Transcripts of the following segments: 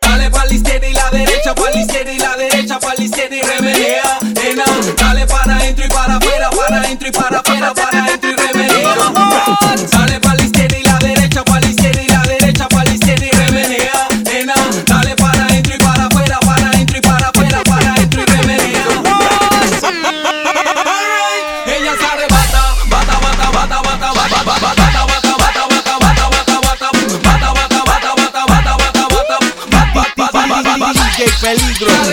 Dale pa' izquierda y la derecha, pa' izquierda y la derecha, pa' izquierda y remenea, nena. Dale para adentro y para afuera, para adentro y para afuera, para adentro. peligro.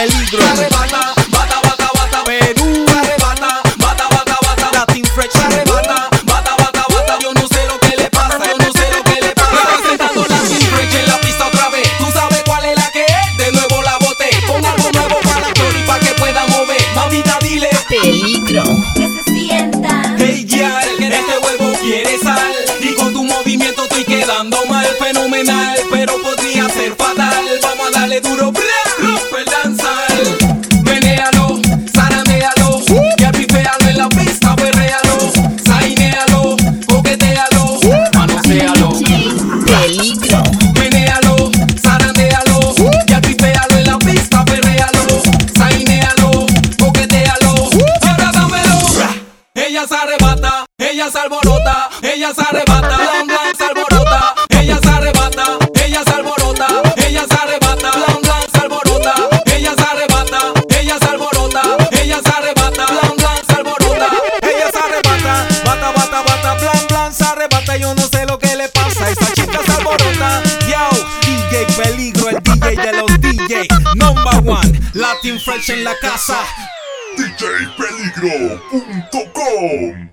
peligro. Arrebata, bata, bata, bata, Perú. Arrebata, bata, bata, bata, Latin Fresh. Arrebata, bata, bata, bata. Yo no sé lo que le pasa, yo no sé lo que le pasa. Representando Latin Fresh en la pista otra vez. Tú sabes cuál es la que es, de nuevo la boté. Pon algo nuevo para la y para que pueda mover. Mamita, dile. Peligro. Que se sienta. Hey, ya, este huevo quiere sal. Y con tu movimiento estoy quedando mal, fenomenal. Pero podría ser fatal. Vamos a darle duro. Rompe Ella se arrebata, ella se alborota, ella se arrebata, Long Lance alborota, ella se arrebata, ella se alborota, ella se arrebata, Long Lance alborota, ella se arrebata, Long Lance alborota, ella se arrebata, Bata Bata Bata, Long Lance arrebata, yo no sé lo que le pasa a esa chica, yo DJ Peligro, el DJ de los DJs, number One, Latin French en la casa, DJ Peligro.com